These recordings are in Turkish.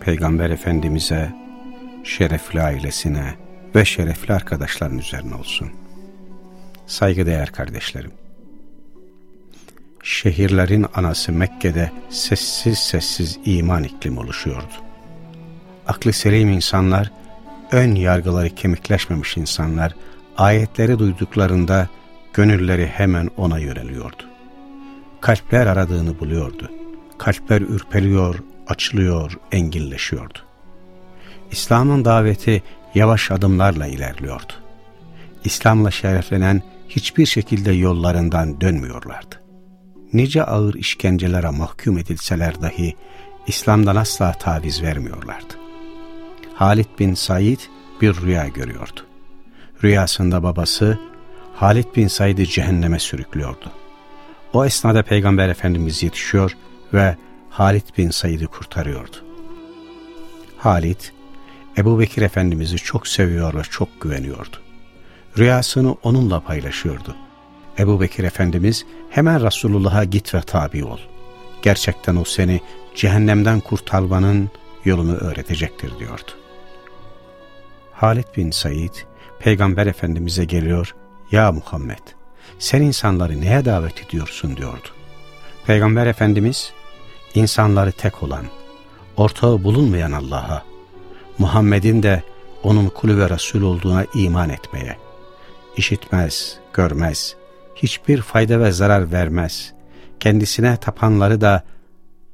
Peygamber Efendimiz'e, şerefli ailesine ve şerefli arkadaşların üzerine olsun. Saygıdeğer kardeşlerim. Şehirlerin anası Mekke'de sessiz sessiz iman iklimi oluşuyordu. Aklı selim insanlar, ön yargıları kemikleşmemiş insanlar, ayetleri duyduklarında gönülleri hemen ona yöneliyordu. Kalpler aradığını buluyordu. Kalpler ürpeliyor, açılıyor, enginleşiyordu. İslam'ın daveti yavaş adımlarla ilerliyordu. İslam'la şereflenen hiçbir şekilde yollarından dönmüyorlardı. Nice ağır işkencelere mahkum edilseler dahi İslam'dan asla taviz vermiyorlardı. Halid bin Said bir rüya görüyordu. Rüyasında babası Halid bin Said'i cehenneme sürüklüyordu. O esnada Peygamber Efendimiz yetişiyor ve Halid bin Said'i kurtarıyordu. Halid, Ebu Bekir Efendimiz'i çok seviyor ve çok güveniyordu. Rüyasını onunla paylaşıyordu. Ebu Bekir Efendimiz hemen Resulullah'a git ve tabi ol. Gerçekten o seni cehennemden kurtarmanın yolunu öğretecektir diyordu. Halid bin Said, Peygamber Efendimiz'e geliyor, Ya Muhammed, sen insanları neye davet ediyorsun diyordu. Peygamber Efendimiz, insanları tek olan, ortağı bulunmayan Allah'a, Muhammed'in de onun kulü ve Resul olduğuna iman etmeye, işitmez, görmez, hiçbir fayda ve zarar vermez, kendisine tapanları da,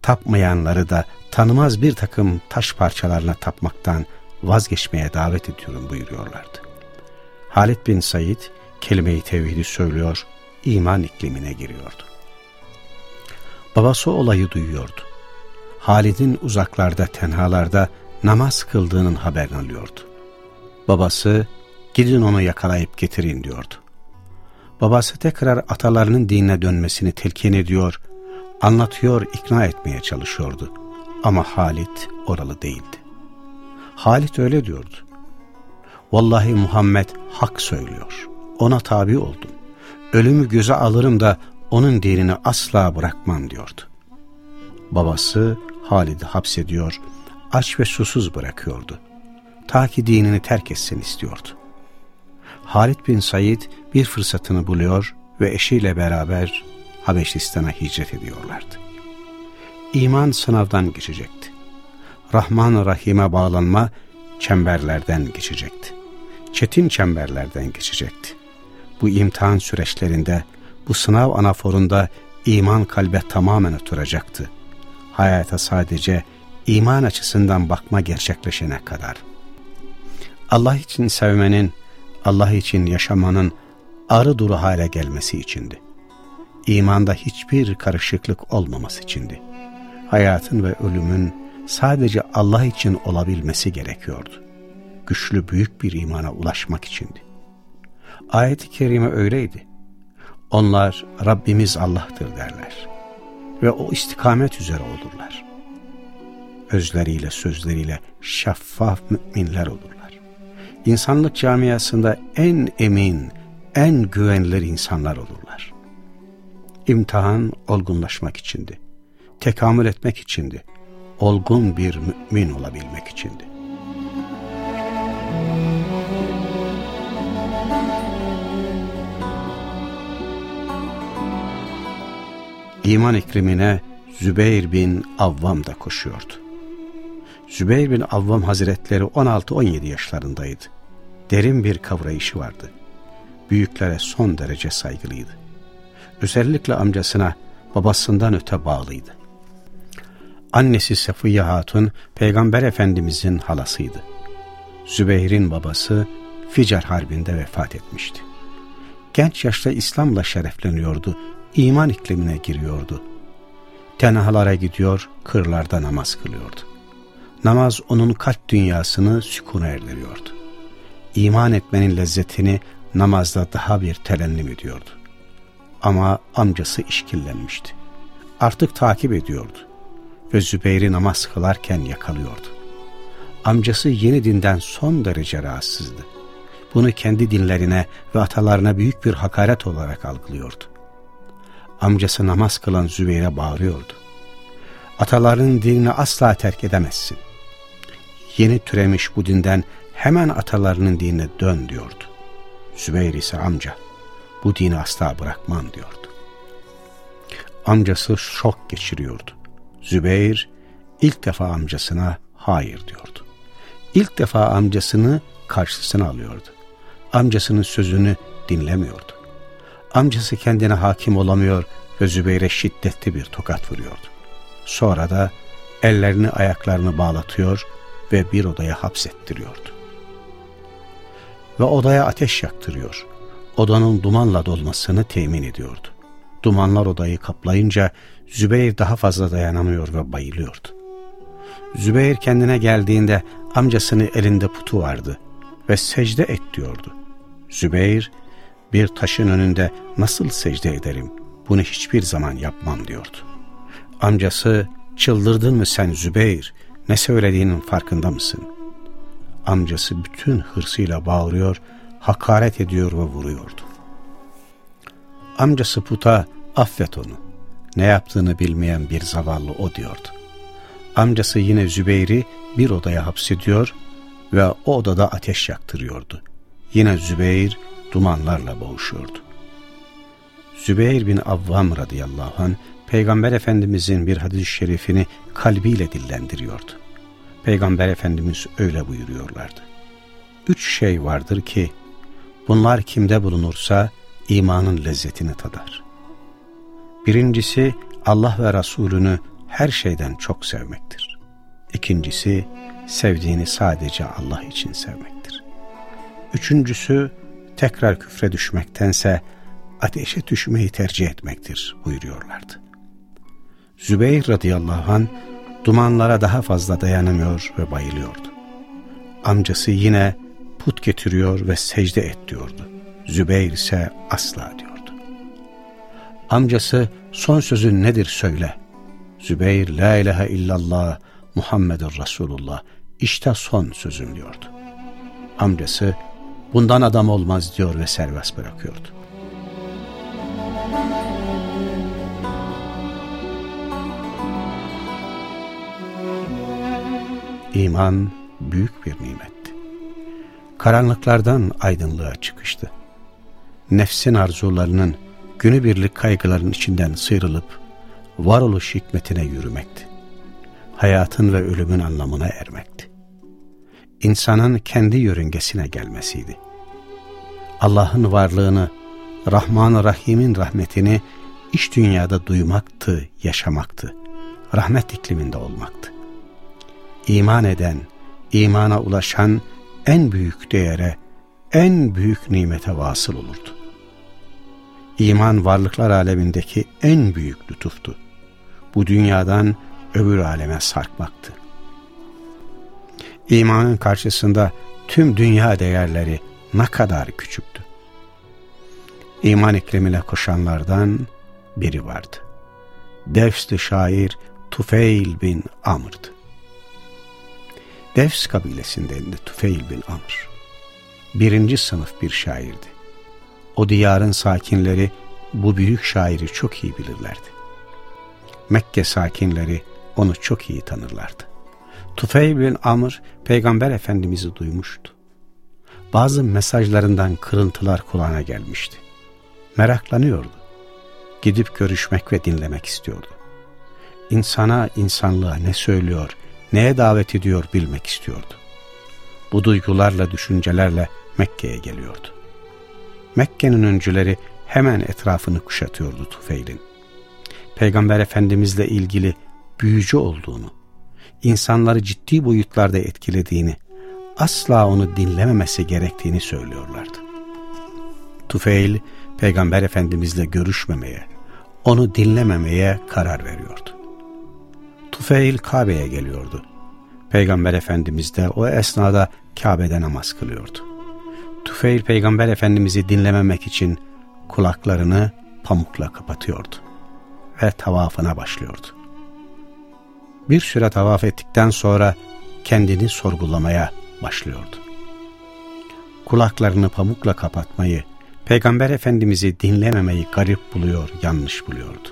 tapmayanları da tanımaz bir takım taş parçalarına tapmaktan vazgeçmeye davet ediyorum buyuruyorlardı. Halid bin Said kelime-i tevhidi söylüyor, iman iklimine giriyordu. Babası olayı duyuyordu. Halid'in uzaklarda, tenhalarda namaz kıldığının haberini alıyordu. Babası, gidin onu yakalayıp getirin diyordu. Babası tekrar atalarının dinine dönmesini telkin ediyor, anlatıyor, ikna etmeye çalışıyordu. Ama Halit oralı değildi. Halit öyle diyordu. Vallahi Muhammed hak söylüyor. Ona tabi oldum. Ölümü göze alırım da onun dinini asla bırakmam diyordu. Babası Halid'i hapsediyor, aç ve susuz bırakıyordu. Ta ki dinini terk etsin istiyordu. Halid bin Said bir fırsatını buluyor ve eşiyle beraber Habeşistan'a hicret ediyorlardı. İman sınavdan geçecekti. Rahman Rahim'e bağlanma çemberlerden geçecekti. Çetin çemberlerden geçecekti. Bu imtihan süreçlerinde, bu sınav anaforunda iman kalbe tamamen oturacaktı. Hayata sadece iman açısından bakma gerçekleşene kadar. Allah için sevmenin, Allah için yaşamanın arı duru hale gelmesi içindi. İmanda hiçbir karışıklık olmaması içindi. Hayatın ve ölümün sadece Allah için olabilmesi gerekiyordu. Güçlü büyük bir imana ulaşmak içindi. Ayet-i kerime öyleydi. Onlar Rabbimiz Allah'tır derler. Ve o istikamet üzere olurlar. Özleriyle sözleriyle şeffaf müminler olurlar. İnsanlık camiasında en emin, en güvenilir insanlar olurlar. İmtihan olgunlaşmak içindi. Tekamül etmek içindi. Olgun bir mümin olabilmek içindi. İman iklimine Zübeyir bin Avvam da koşuyordu. Zübeyir bin Avvam hazretleri 16-17 yaşlarındaydı. Derin bir kavrayışı vardı. Büyüklere son derece saygılıydı. Özellikle amcasına babasından öte bağlıydı. Annesi Safiye Hatun Peygamber Efendimizin halasıydı. Zübeyir'in babası Ficar Harbi'nde vefat etmişti. Genç yaşta İslam'la şerefleniyordu iman iklimine giriyordu. Tenhalara gidiyor, kırlarda namaz kılıyordu. Namaz onun kalp dünyasını sükuna erdiriyordu. İman etmenin lezzetini namazda daha bir telennim ediyordu. Ama amcası işkillenmişti. Artık takip ediyordu ve Zübeyir'i namaz kılarken yakalıyordu. Amcası yeni dinden son derece rahatsızdı. Bunu kendi dinlerine ve atalarına büyük bir hakaret olarak algılıyordu. Amcası namaz kılan Zübeyir'e bağırıyordu. Ataların dinini asla terk edemezsin. Yeni türemiş bu dinden hemen atalarının dinine dön diyordu. Zübeyir ise amca bu dini asla bırakmam diyordu. Amcası şok geçiriyordu. Zübeyir ilk defa amcasına hayır diyordu. İlk defa amcasını karşısına alıyordu. Amcasının sözünü dinlemiyordu. Amcası kendine hakim olamıyor ve Zübeyir'e şiddetli bir tokat vuruyordu. Sonra da ellerini ayaklarını bağlatıyor ve bir odaya hapsettiriyordu. Ve odaya ateş yaktırıyor. Odanın dumanla dolmasını temin ediyordu. Dumanlar odayı kaplayınca Zübeyir daha fazla dayanamıyor ve bayılıyordu. Zübeyir kendine geldiğinde amcasının elinde putu vardı ve secde et diyordu. Zübeyir bir taşın önünde nasıl secde ederim bunu hiçbir zaman yapmam diyordu. Amcası çıldırdın mı sen Zübeyir ne söylediğinin farkında mısın? Amcası bütün hırsıyla bağırıyor, hakaret ediyor ve vuruyordu. Amcası puta affet onu. Ne yaptığını bilmeyen bir zavallı o diyordu. Amcası yine Zübeyir'i bir odaya hapsediyor ve o odada ateş yaktırıyordu. Yine Zübeyir dumanlarla boğuşuyordu. Zübeyir bin Avvam radıyallahu anh Peygamber Efendimizin bir hadis-i şerifini kalbiyle dillendiriyordu. Peygamber Efendimiz öyle buyuruyorlardı. Üç şey vardır ki bunlar kimde bulunursa imanın lezzetini tadar. Birincisi Allah ve Resulünü her şeyden çok sevmektir. İkincisi sevdiğini sadece Allah için sevmektir. Üçüncüsü tekrar küfre düşmektense ateşe düşmeyi tercih etmektir buyuruyorlardı. Zübeyir radıyallahu an dumanlara daha fazla dayanamıyor ve bayılıyordu. Amcası yine put getiriyor ve secde et diyordu. Zübeyir ise asla diyordu. Amcası son sözün nedir söyle. Zübeyir la ilahe illallah Muhammedur Resulullah işte son sözüm diyordu. Amcası bundan adam olmaz diyor ve serbest bırakıyordu. İman büyük bir nimetti. Karanlıklardan aydınlığa çıkıştı. Nefsin arzularının günübirlik kaygıların içinden sıyrılıp varoluş hikmetine yürümekti. Hayatın ve ölümün anlamına ermekti. İnsanın kendi yörüngesine gelmesiydi. Allah'ın varlığını, Rahman-ı Rahim'in rahmetini iç dünyada duymaktı, yaşamaktı. Rahmet ikliminde olmaktı iman eden, imana ulaşan en büyük değere, en büyük nimete vasıl olurdu. İman varlıklar alemindeki en büyük lütuftu. Bu dünyadan öbür aleme sarkmaktı. İmanın karşısında tüm dünya değerleri ne kadar küçüktü. İman iklimine koşanlardan biri vardı. Devsli şair Tufeil bin Amr'dı. Devs kabilesindendi Tufeil bin Amr. Birinci sınıf bir şairdi. O diyarın sakinleri bu büyük şairi çok iyi bilirlerdi. Mekke sakinleri onu çok iyi tanırlardı. Tufeil bin Amr peygamber efendimizi duymuştu. Bazı mesajlarından kırıntılar kulağına gelmişti. Meraklanıyordu. Gidip görüşmek ve dinlemek istiyordu. İnsana, insanlığa ne söylüyor, neye davet ediyor bilmek istiyordu. Bu duygularla, düşüncelerle Mekke'ye geliyordu. Mekke'nin öncüleri hemen etrafını kuşatıyordu Tufeil'in. Peygamber Efendimizle ilgili büyücü olduğunu, insanları ciddi boyutlarda etkilediğini, asla onu dinlememesi gerektiğini söylüyorlardı. Tufeil, Peygamber Efendimizle görüşmemeye, onu dinlememeye karar veriyordu. Tufeil Kabe'ye geliyordu. Peygamber Efendimiz de o esnada Kabe'de namaz kılıyordu. Tufeil Peygamber Efendimiz'i dinlememek için kulaklarını pamukla kapatıyordu ve tavafına başlıyordu. Bir süre tavaf ettikten sonra kendini sorgulamaya başlıyordu. Kulaklarını pamukla kapatmayı, Peygamber Efendimiz'i dinlememeyi garip buluyor, yanlış buluyordu.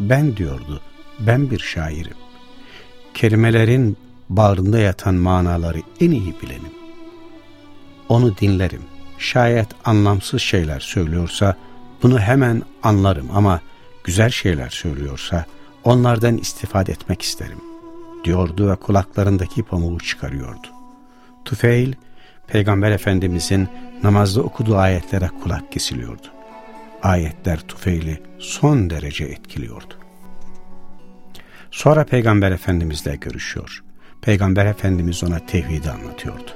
Ben diyordu, ben bir şairim. Kelimelerin bağrında yatan manaları en iyi bilenim. Onu dinlerim. Şayet anlamsız şeyler söylüyorsa bunu hemen anlarım ama güzel şeyler söylüyorsa onlardan istifade etmek isterim diyordu ve kulaklarındaki pamuğu çıkarıyordu. Tufeil, Peygamber Efendimizin namazda okuduğu ayetlere kulak kesiliyordu. Ayetler Tufeil'i son derece etkiliyordu. Sonra Peygamber Efendimizle görüşüyor. Peygamber Efendimiz ona tevhidi anlatıyordu.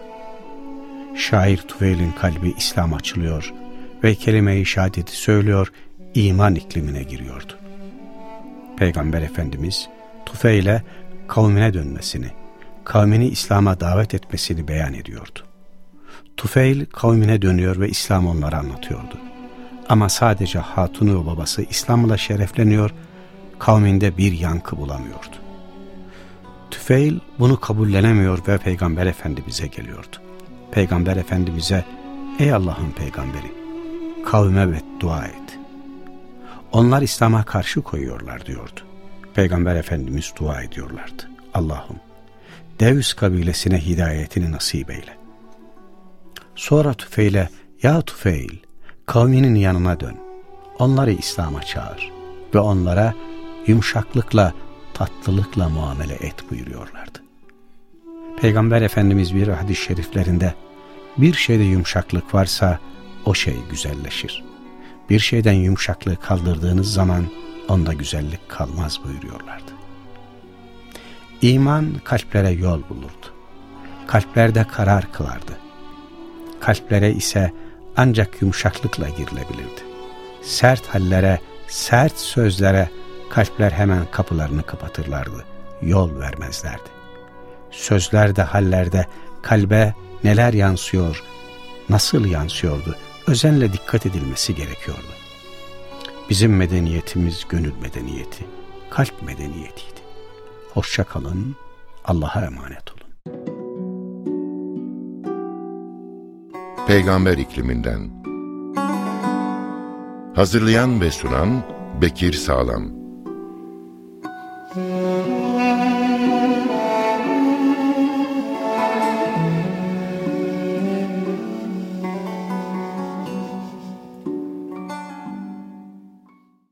Şair Tufeil'in kalbi İslam açılıyor ve kelime-i şehadeti söylüyor, iman iklimine giriyordu. Peygamber Efendimiz Tufeil'e kavmine dönmesini, kavmini İslam'a davet etmesini beyan ediyordu. Tufeil kavmine dönüyor ve İslam onlara anlatıyordu. Ama sadece hatunu ve babası İslam'la şerefleniyor, kavminde bir yankı bulamıyordu. Tüfeil bunu kabullenemiyor ve Peygamber Efendimiz'e geliyordu. Peygamber Efendimiz'e, ey Allah'ın peygamberi, kavme beddua et. Onlar İslam'a karşı koyuyorlar diyordu. Peygamber Efendimiz dua ediyorlardı. Allah'ım, Devs kabilesine hidayetini nasip eyle. Sonra Tüfeil'e, ya Tüfeil, kavminin yanına dön. Onları İslam'a çağır ve onlara yumuşaklıkla, tatlılıkla muamele et buyuruyorlardı. Peygamber Efendimiz bir hadis-i şeriflerinde bir şeyde yumuşaklık varsa o şey güzelleşir. Bir şeyden yumuşaklığı kaldırdığınız zaman onda güzellik kalmaz buyuruyorlardı. İman kalplere yol bulurdu. Kalplerde karar kılardı. Kalplere ise ancak yumuşaklıkla girilebilirdi. Sert hallere, sert sözlere kalpler hemen kapılarını kapatırlardı. Yol vermezlerdi. Sözlerde, hallerde kalbe neler yansıyor, nasıl yansıyordu, özenle dikkat edilmesi gerekiyordu. Bizim medeniyetimiz gönül medeniyeti, kalp medeniyetiydi. Hoşça kalın, Allah'a emanet olun. Peygamber ikliminden Hazırlayan ve sunan Bekir Sağlam